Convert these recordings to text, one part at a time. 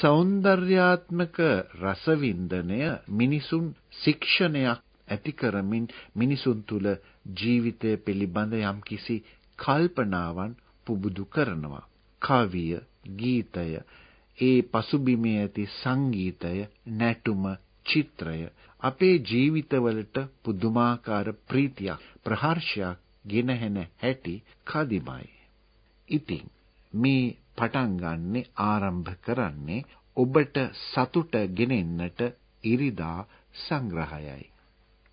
සෞන්දර්යාත්මක රසවින්දනය මිනිසුන් ශික්ෂණයක් ඇති කරමින් මිනිසුන් තුල ජීවිතය පිළිබඳ යම්කිසි කල්පනාවන් පුබුදු කරනවා. කවිය, ගීතය, ඒ පසුබිමේ ඇති සංගීතය, නැටුම, චිත්‍රය අපේ ජීවිතවලට පුදුමාකාර ප්‍රීතියක්, ප්‍රහර්ෂයක් ගෙනහැන හැටි කදිමයි. ඉතින් මේ පටන් ගන්නෙ ආරම්භ කරන්නේ ඔබට සතුට ගෙනෙන්නට ඉරිදා සංග්‍රහයයි.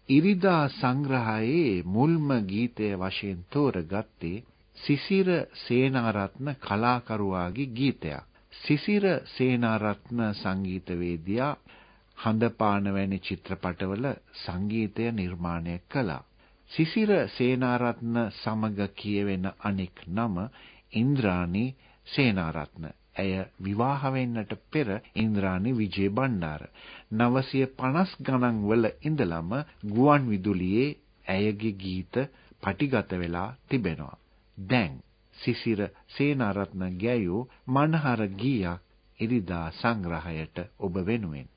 ඉරිදා සංග්‍රහයේ මුල්ම ගීතය වශයෙන් තෝරගත්තේ සිසිර සේනාරත්න කලාකරුවාගේ ගීතයක්. සිසිර සේනාරත්න සංගීතවේදියා හඳපාන වැනි චිත්‍රපටවල සංගීතය නිර්මාණය කළා. සිසිර සේනාරත්න සමග කියවෙන අනෙක් නම ඉන්ද්‍රාණී සේනාරත්න. ඇය විවාහ වෙන්නට පෙර ඉන්ද්‍රාණි විජේබණ්ඩාර 950 ගණන් වල ඉඳලම ගුවන් විදුලියේ ඇයගේ ගීත පටිගත වෙලා තිබෙනවා. දැන් සිසිර සේනාරත්න ගැයූ මනහර ගීයක් ඉරිදා සංග්‍රහයට ඔබ වෙනුවෙන්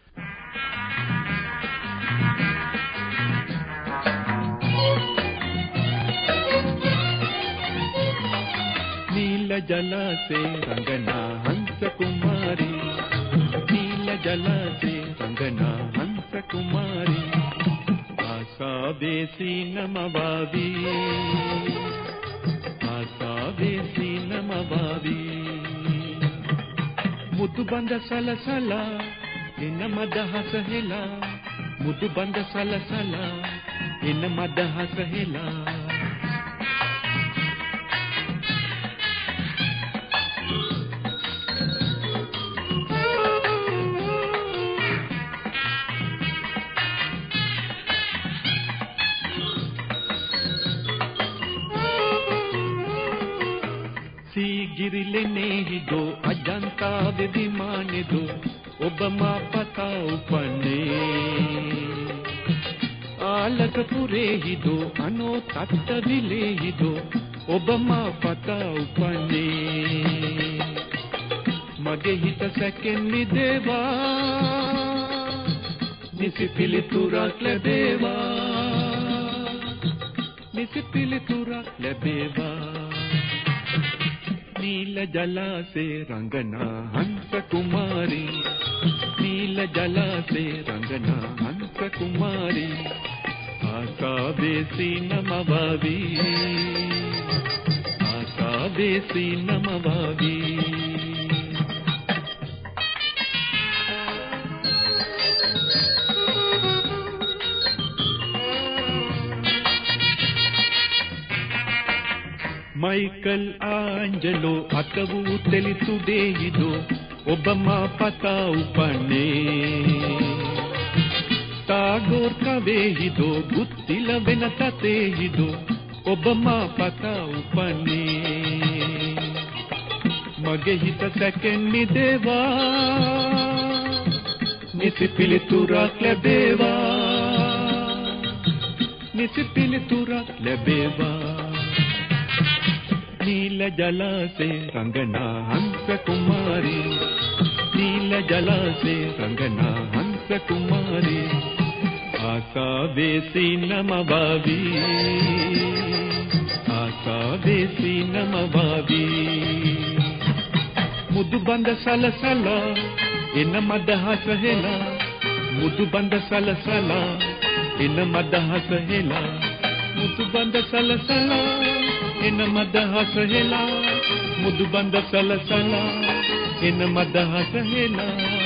నీల జలాసే రంగనా హంస కుమారి నీల జలాసే రంగనా హంస కుమారి ఆశా వేసి నమవాది. ఆశా వేసి నమవాది. ముద్దు బంద సలసల ఎన్న మద హసహెలా ముద్దు బంద సలసల ఎన్న మద హసహెలా ಜಿರಿಲೆ ನೇಹಿದೋ ಅಜಂತಾದ ವಿಮಾನದು ಒಬ್ಬ ಮಾಪತ ಉಪನೆ ಆಲಕ ಪುರೇಹಿದೋ ಅನೋ ತತ್ತದಿಲೇಹಿದೋ ಒಬ್ಬ ಮಾಪತ ಉಪನೆ ಮಗೆ ಹಿತ ಸೆಕೆನ್ನಿ ದೇವಾ ನಿಸಿ ಪಿಲಿತುರಾಕ್ಲೆ ದೇವಾ ನಿಸಿ ಪಿಲಿತುರಾಕ್ಲೆ ದೇವಾ నీల జలాసే రంగనా హంస కుమారి. నీల జలాసే రంగనా హంస కుమారి. ఆశా వేసి నమవావి ఆశా వేసి నమవావి ಮೈಕಲ್ ಆಂಜಲೋ ಅಕವು ತಿಳಿಸುವುದೇಯಿದು ಒಬ್ಬಮ್ಮ ಪತ ಉಪನೆ ಟಾಗೋರ್ ಕವೇಹಿದು ಗುತ್ತಿಲವೆನ ತತೇಹಿದು ಒಬ್ಬಮ್ಮ ಪತ ಉಪನೆ ಮಗೆ ಹಿತ ಸೆಕೆನ್ನಿದೇವಾ ನಿಸಿ ಪಿಲಿತುರಾಕ್ ಲಬೇವಾ ನಿಸಿ నీల జలాసే రంగనా హంస కుమారి నీల జలాసే రంగనా హంస కుమారి ఆశా వేసి నమబావి ఆశా వేసి నమబావి ముద్దు బంద సలసల ఎన్న మదహస హెలా ముద్దు బంద సలసల ఎన్న మదహస హెలా ముద్దు బంద సలసల එන මදහස හෙලා මුදු බඳ සලසලා එන මදහස හෙලා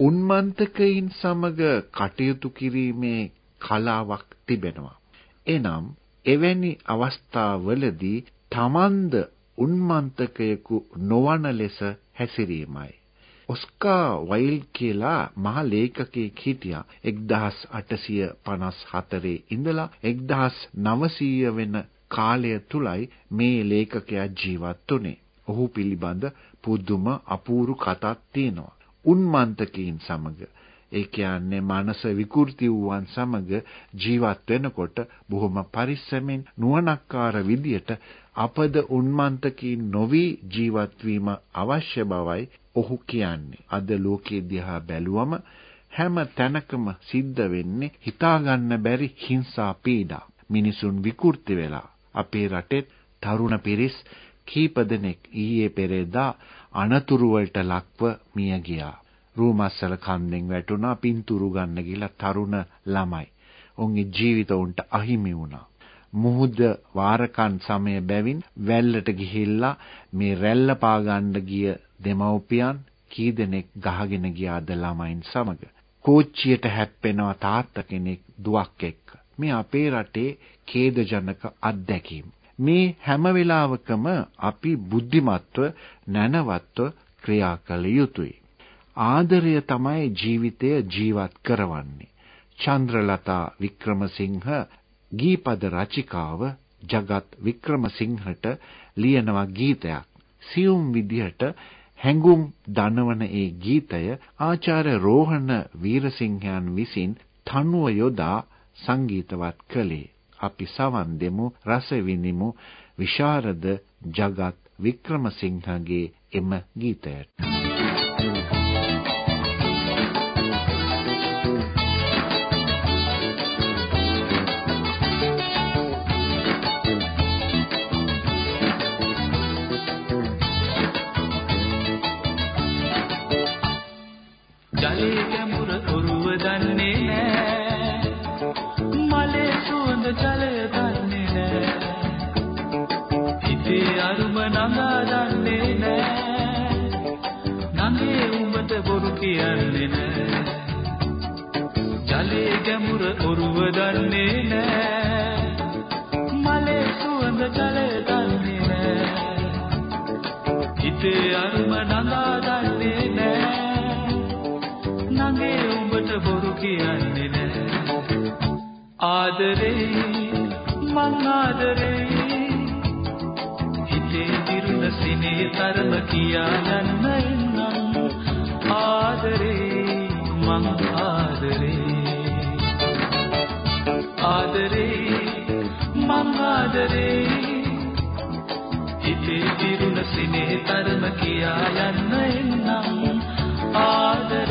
උන්මන්තකයින් සමග කටයුතු කිරීමේ කලාවක් තිබෙනවා. එනම් එවැනි අවස්ථාවලදී තමන්ද උන්මන්තකයෙකු නොවන ලෙස හැසිරීමයි. ඔස්කා වයිල්ඩ් කියලා මහ ලේඛකයෙක් හිටියා 1854 ඉඳලා 1900 වෙන කාලය තුලයි මේ ලේඛකයා ජීවත් වුනේ. ඔහු පිළිබඳ පුදුම අපූරු කතාවක් තියෙනවා. උන්මන්තකීන් සමග ඒ කියන්නේ මනස විකෘති වූවන් සමග ජීවත් වෙනකොට බොහොම පරිස්සමෙන් නුවණක්කාර විදියට අපද උන්මන්තකීන් නොවි ජීවත් වීම අවශ්‍ය බවයි ඔහු කියන්නේ. අද ලෝකයේ දිහා බැලුවම හැම තැනකම සිද්ධ වෙන්නේ හිතා ගන්න බැරි හිංසා පීඩා. මිනිසුන් විකෘති වෙලා අපේ රටේ තරුණ පිරිස් කීප දෙනෙක් ඊයේ පෙරේදා අනතුරු වලට ලක්ව මිය ගියා. රූමස්සල කන්දෙන් වැටුණා පින්තුරු ගන්න ගිහලා තරුණ ළමයි. ඔවුන්ගේ ජීවිත උන්ට අහිමි වුණා. මුහුද වාරකන් සමය බැවින් වැල්ලට ගිහිල්ලා මේ රැල්ල පා ගන්න ගිය දෙමව්පියන් කී දෙනෙක් ගහගෙන ගියාද ළමයින් සමග. කෝච්චියට හැප්පෙනවා තාත්තා කෙනෙක් දුවක් එක්ක. මේ අපේ රටේ ඛේදජනක අත්දැකීම්. මේ හැම වෙලාවකම අපි බුද්ධිමත්ව නැනවත්ව ක්‍රියා කළ යුතුයි. ආදරය තමයි ජීවිතය ජීවත් කරවන්නේ. චන්ද්‍රලතා වික්‍රමසිංහ ගීපද රචිකාව ජගත් වික්‍රමසිංහට ලියනවා ගීතයක්. සියුම් විදිහට හැඟුම් දනවන ඒ ගීතය ආචාර්ය රෝහණ වීරසිංහයන් විසින් තනුව යොදා සංගීතවත් කළේ. අපි සවන් දෙමු රස විඳිමු විශාරද ජගත් වික්‍රමසිංහගේ එම ගීතයට. කියන්නේ දිරුන සිනේ තරම කියා යන්න එන්නම් ආදරේ මං ආදරේ. ආදරේ මං ආදරේ. හිතේ දිරුන සිනේ තරම කියා යන්න එන්නම් ආදරේ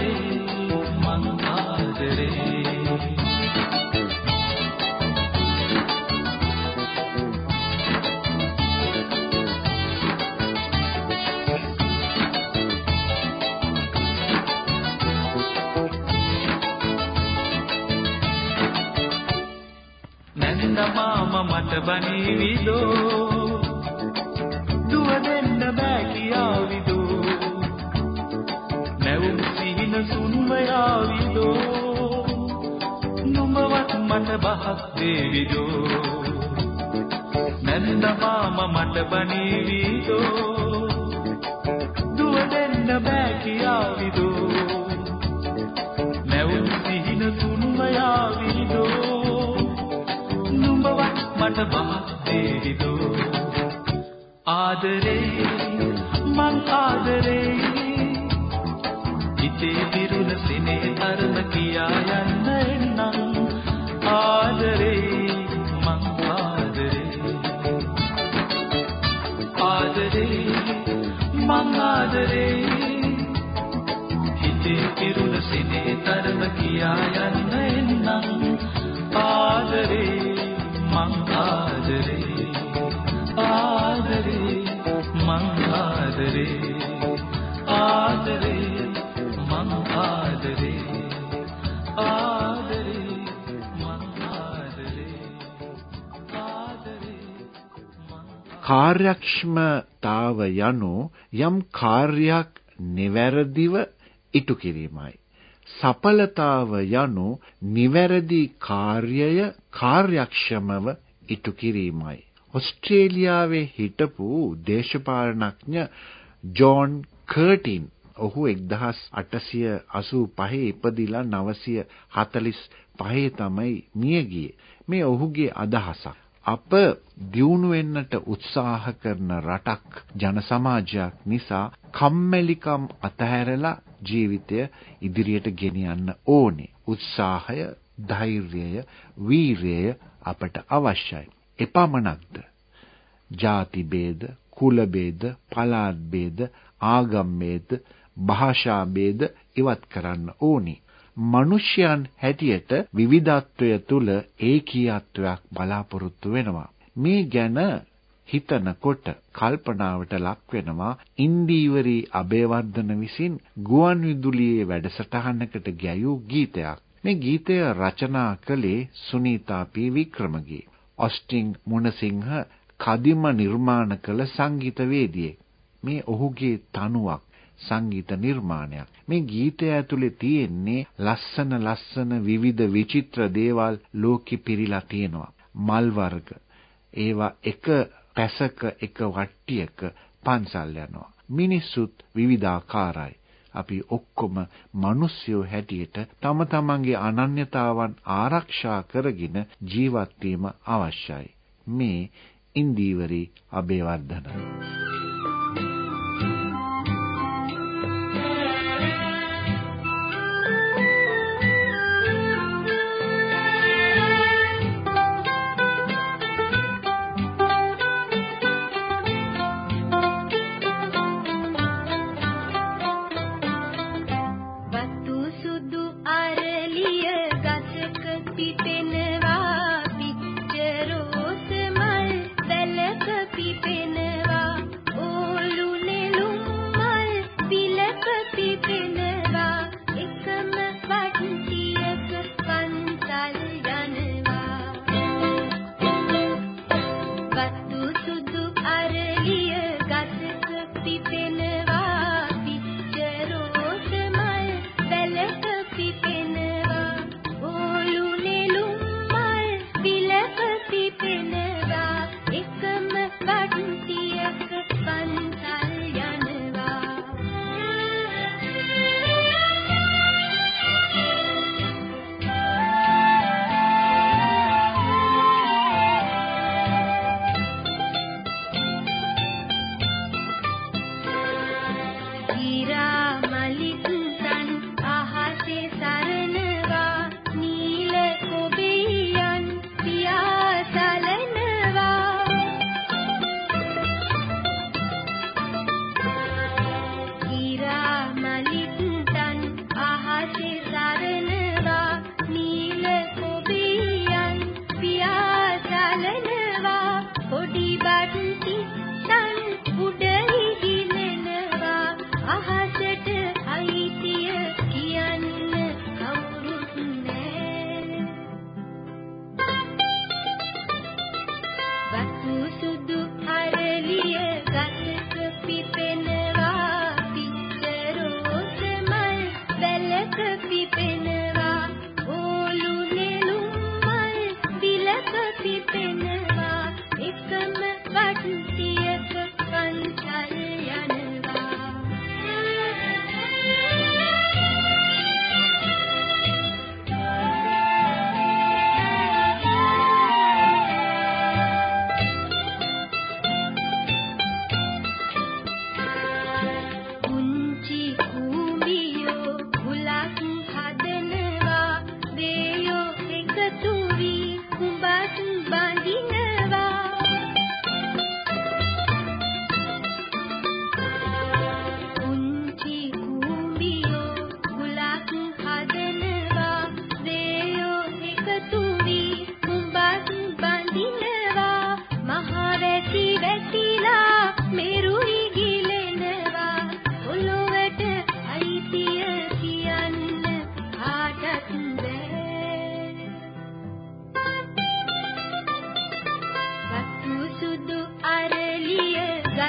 මට බනීවිදෝ දුව දෙන්න බෑ කියාවිදෝ නැවුම් සිහින සුන්ම යාවිදෝ නුඹවත් මට බහක් දේවිදෝ නැන්ද මාම මට බනීවිදෝ දුව දෙන්න බෑ කියාවිදෝ නැවුම් සිහින සුන්ම යාවිදෝ මට බහක් දේවිදෝ ආදරේ මං ආදරේ. හිතේ දිරුන සිනේ තරම කියා යන්න එන්නම් ආදරේ මං ආදරේ. ආදරේ මං ආදරේ. හිතේ දිරුන සිනේ තරම කියා යන්න ආදරේ ආදරේ මං ආදරේ ආදරේ මං ආදරේ ආදරේ කාර්යක්ෂමතාව යනු යම් කාර්යයක් නිවැරදිව ඉටු කිරීමයි සඵලතාව යනු නිවැරදි කාර්යය කාර්යක්ෂමව ඉටු කිරීමයි. ඔස්ට්‍රේලියාවේ හිටපු දේශපාලනඥ ජෝන් කර්ටින් ඔහු 1885 ඉපදිලා 945 තමයි මිය ගියේ. මේ ඔහුගේ අදහසක්. අප දියුණු වෙන්නට උත්සාහ කරන රටක් ජන සමාජයක් නිසා කම්මැලිකම් අතහැරලා ජීවිතය ඉදිරියට ගෙනියන්න ඕනේ. උත්සාහය, ධෛර්යය, වීරය අපට අවශ්‍යයි. එපමණක්ද? ಜಾති ભેද, කුල ભેද, පළාත් ભેද, ආගම් ભેද, භාෂා ભેද ඉවත් කරන්න ඕනි. මිනිසයන් හැටියට විවිධත්වය තුල ඒකීයත්වයක් බලාපොරොත්තු වෙනවා. මේ ගැන හිතනකොට කල්පනාවට ලක් වෙනවා ඉන්දීවරි අබේවර්ධන විසින් ගුවන්විදුලියේ වැඩසටහනකට ගැයූ ගීතයක්. මේ ගීතය රචනා කළේ සුනීතා පී වික්‍රමගේ. ඔස්ටින් මුණසිංහ කදිම නිර්මාණ කළ සංගීතවේදියෙක්. මේ ඔහුගේ තනුවක් සංගීත නිර්මාණයක්. මේ ගීතය ඇතුලේ තියෙන්නේ ලස්සන ලස්සන විවිධ විචිත්‍ර දේවල් ලෝකෙ පිරීලා තියෙනවා. මල් වර්ග. ඒවා එක පැසක එක වට්ටියක පන්සල් යනවා. මිනිස්සුත් විවිධාකාරයි. අපි ඔක්කොම මිනිස්සුયો හැටියට තම තමන්ගේ අනන්‍යතාවන් ආරක්ෂා කරගෙන ජීවත් වීම අවශ්‍යයි. මේ ඉන්දීවරි අබේවර්ධන. पीते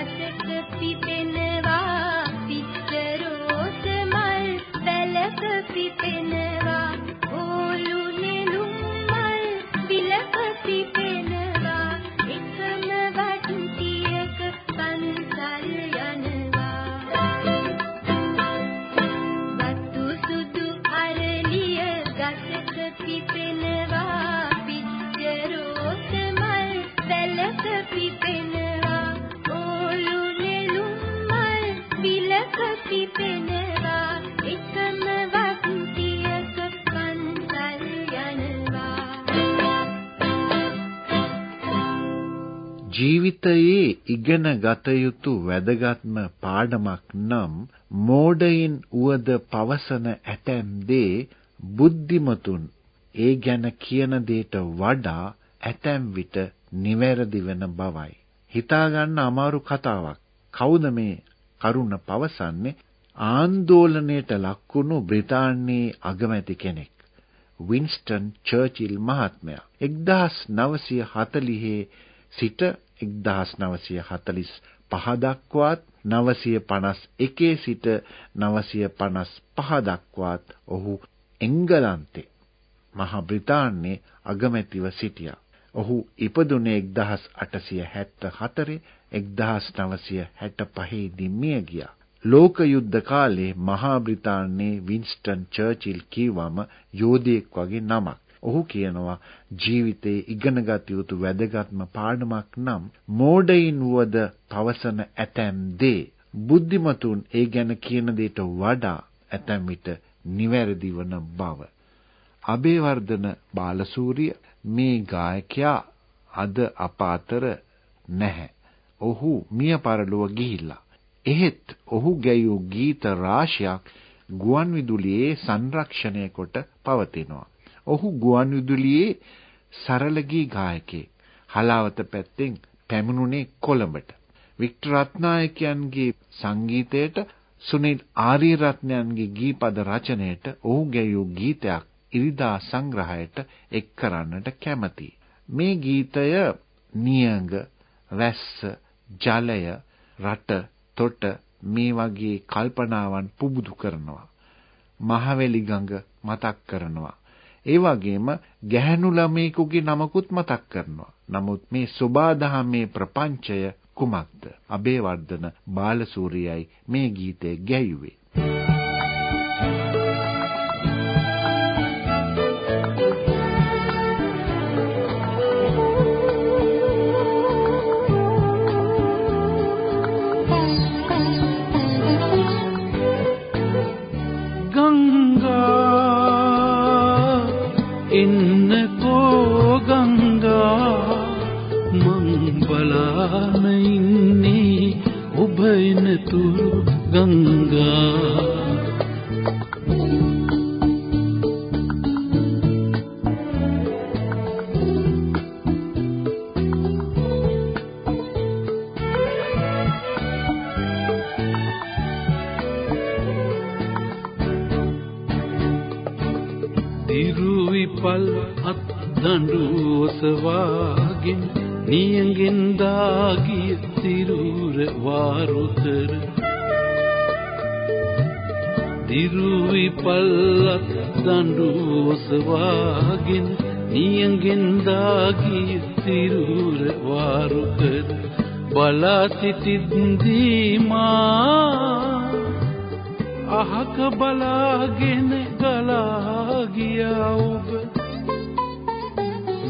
आशक पिपे ජීවිතයේ ඉගෙන ගත යුතු වැදගත්ම පාඩමක් නම් මෝඩයින් උවද පවසන ඇතැම් දේ බුද්ධිමතුන් ඒ ගැන කියන දේට වඩා ඇතැම් විට නිවැරදි වෙන බවයි. හිතා ගන්න අමාරු කතාවක්. කවුද මේ කරුණ පවසන්නේ? ආන්දෝලනයට ලක්වුණු බ්‍රිතාන්‍යයේ අගමැති කෙනෙක්. වින්ස්ටන් චර්චිල් මහත්මයා 1940 සිට 1945 දක්වාත් 951 සිට 955 දක්වාත් ඔහු එංගලන්තේ මහ බ්‍රිතාන්‍යයේ අගමැතිව සිටියා. ඔහු ඉපදුනේ 1874 1965 දී මිය ගියා. ලෝක යුද්ධ කාලේ මහා බ්‍රිතාන්‍යයේ වින්ස්ටන් චර්චිල් කීවම යෝධයෙක් වගේ නමක්. ඔහු කියනවා ජීවිතේ ඉගෙනගත යුතු වැදගත්ම පාඩමක් නම් මෝඩයින් වුවද පවසන ඇතැම් දේ බුද්ධිමතුන් ඒ ගැන කියන දේට වඩා ඇතැම් විට නිවැරදි වන බව. අබේවර්ධන බාලසූරිය මේ ගායකයා අද අප අතර නැහැ. ඔහු මිය පරලොව ගිහිල්ලා. එහෙත් ඔහු ගැයූ ගීත රාශියක් ගුවන්විදුලියේ සංරක්ෂණය කොට පවතිනවා. ඔහු ගුවන්විදුලියේ සරල ගී ගායකයෙක්. හලාවත පැත්තෙන් පැමිණුණේ කොළඹට. වික්ටර් රත්නායකයන්ගේ සංගීතයට සුනිල් ආරියරත්නයන්ගේ ගීපද රචනයට ඔහු ගැයූ ගීතයක් ඉරිදා සංග්‍රහයට එක් කරන්නට කැමැතියි. මේ ගීතය නියඟ, වැස්ස, ජලය, රට, තොට මේ වගේ කල්පනාවන් පුබුදු කරනවා. මහවැලි ගඟ මතක් කරනවා. ඒ වගේම ගැහැණු ළමයෙකුගේ නමකුත් මතක් කරනවා. නමුත් මේ සෝබාදහමේ ප්‍රපංචය කුමක්ද? අබේවර්ධන බාලසූරියයි මේ ගීතය ගැයුවේ. පල් අත් දඬු ඔසවාගෙන නියඟෙන් දාගිය සිරුර වාරුතර දිරුවි පල්ලත් දඬු ඔසවාගෙන නියඟෙන් දාගිය සිරුර වාරුකර බලා සිටිද්දී මා. අහක බලාගෙන ගලා ගියා ඔබ.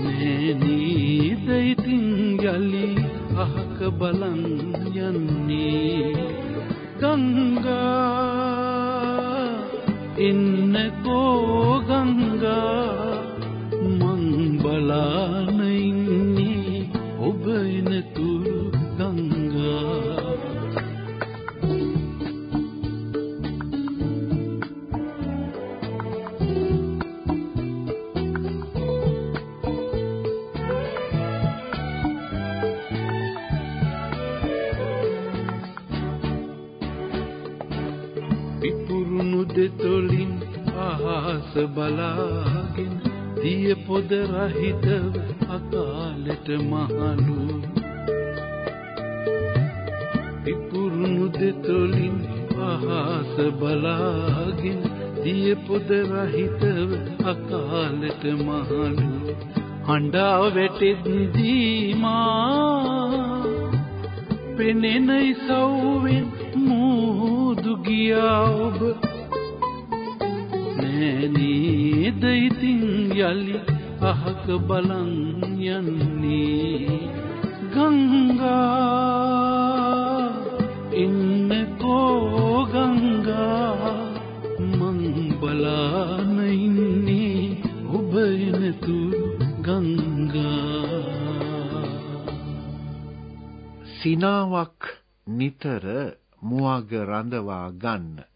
නේද ඉතින් යලි අහක බලන් යන්නේ? ගංගා ඉන්නකෝ ගංගා මං බලාන බලාගෙන දිය පොද රහිතව අකාලෙට මහලු පිපුරුණු දෙතොලින් අහස බලාගෙන දිය පොද රහිතව අකාලෙට මහලු හඬා වැටෙද්දී මා පෙනෙන ඉසව්වෙන් මූදු ගියා ඔබ නේද ඉතින් යලි අහක බලන් යන්නේ ගංගා ඉන්නකෝ ගංගා මං බලාන ඉන්නේ ඔබ එනතුරු ගංගා සිනාවක් නිතර මුවග රඳවා ගන්න.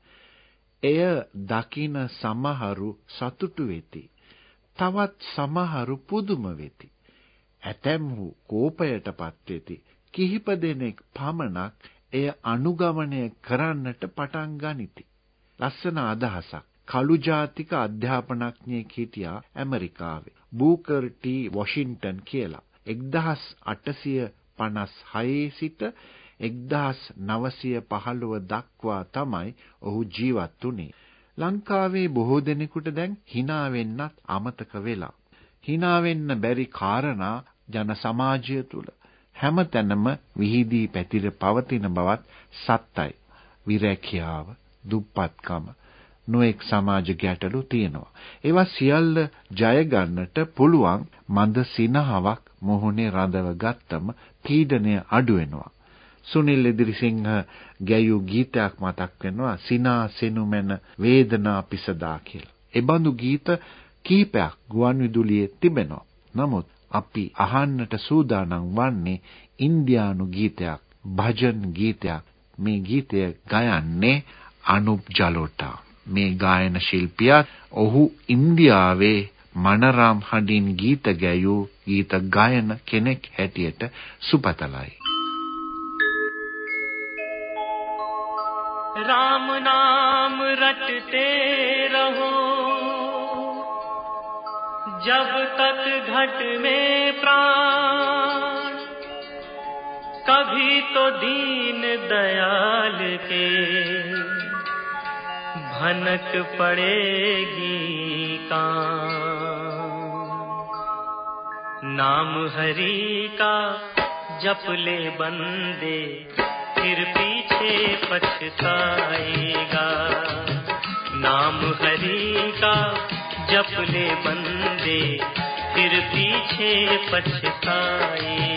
එය දකින සමහරු සතුටු වෙති. තවත් සමහරු පුදුම වෙති. ඇතැම්හු කෝපයටපත් වෙති. කිහිප දෙනෙක් පමණක් එය අනුගමනය කරන්නට පටන් ගනිති. ලස්සන අදහසක්. කළු ජාතික අධ්‍යාපනඥයෙක් හිටියා ඇමරිකාවේ. බූකර් ටී වොෂින්ටන් කියලා. 1856 සිට 1915 දක්වා තමයි ඔහු ජීවත් වුනේ. ලංකාවේ බොහෝ දෙනෙකුට දැන් hina වෙන්නත් අමතක වෙලා. hina වෙන්න බැරි කාරණා ජන සමාජය තුල හැමතැනම විහිදී පැතිර පවතින බවත් සත්‍යයි. විරැකියාව, දුප්පත්කම, නොඑක් සමාජ ගැටලු තියෙනවා. ඒවා සියල්ල ජය ගන්නට පුළුවන් මන්ද සිනහවක් මොහොනේ රඳව ගත්තම පීඩනය අඩු වෙනවා. සුනිල් ඉදිරිසිංහ ගැයූ ගීතයක් මතක් වෙනවා සිනා සෙනුමෙන වේදනා පිසදා කියලා. ඒ බඳු ගීත කීපයක් ගුවන් විදුලියේ තිබෙනවා. නමුත් අපි අහන්නට සූදානම් වන්නේ ඉන්දියානු ගීතයක්, භජන් ගීතයක්. මේ ගීතය ගයන්නේ අනුප් ජලෝටා. මේ ගායන ශිල්පියා ඔහු ඉන්දියාවේ මනරම් හඬින් ගීත ගැයූ ගීත ගායන කෙනෙක් හැටියට සුපතලයි. राम नाम रटते रहो। जब तक घट में प्राण कभी तो दीन दयाल के भनक पड़ेगी कान नाम हरि का जप ले बंदे फिर पीछे पछताएगा। नाम हरि का जप बंदे फिर पीछे पछताएगा।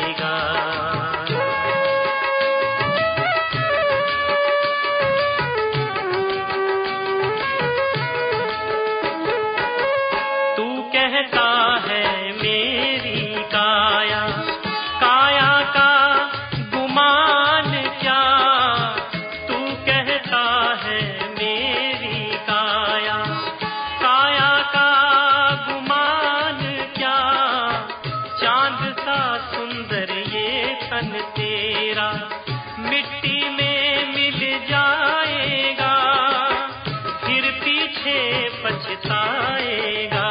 पछताएगा।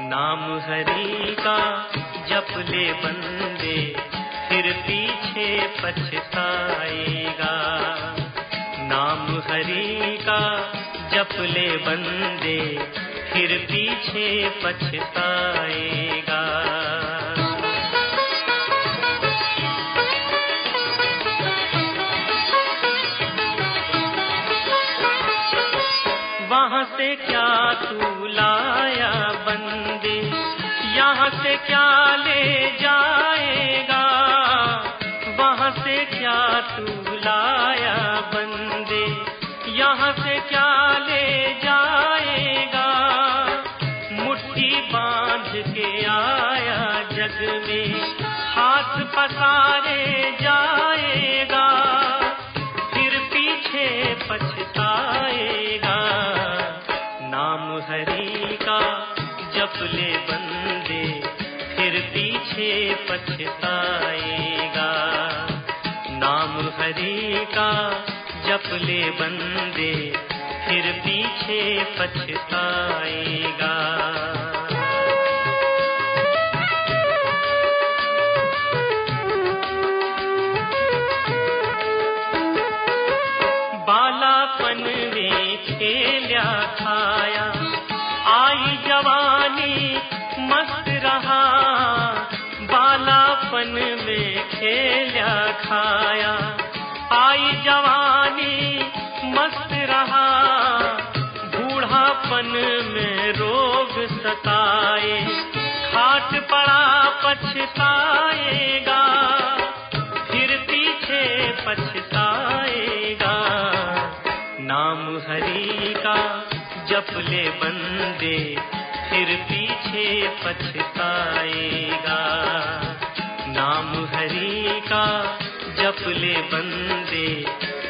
नाम हरि का जप ले बंदे, फिर पीछे पछताएगा। नाम हरि का जप ले बंदे, फिर पीछे पछताएगा। क्या ले जाएगा? वहाँ से क्या तू लाया बंदे? यहाँ से क्या ले जाएगा? मुट्ठी बाँध के आया जग में। हाथ पसारे पीछे पछताएगा। नाम हरि का जप ले बंदे फिर पीछे पछताएगा। सताए, खाट पड़ा पछताएगा, फिर पीछे पछताएगा। नाम हरि का जप ले बंदे, फिर पीछे पछताएगा। नाम हरि का बंदे,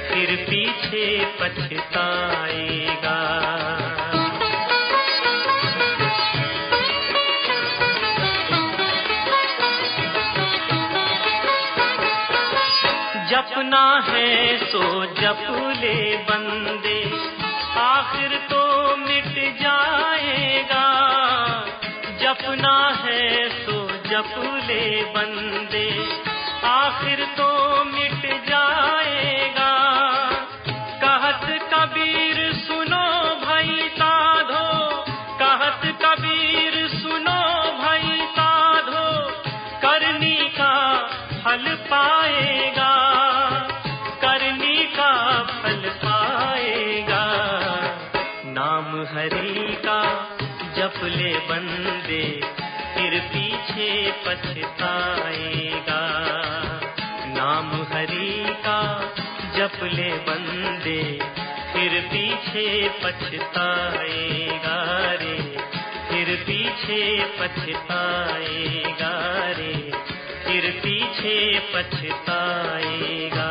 फिर पीछे पछताएगा। जपना है, सो जप ले बंदे। आखिर तो मिट जाएगा। जपना है, सो जप ले बंदे। आखिर तो मिट जाएगा। पछताएगा नाम हरि का जप ले बंदे, फिर पीछे पछताएगा रे। फिर पीछे पछताएगा रे, फिर पीछे पछताएगा।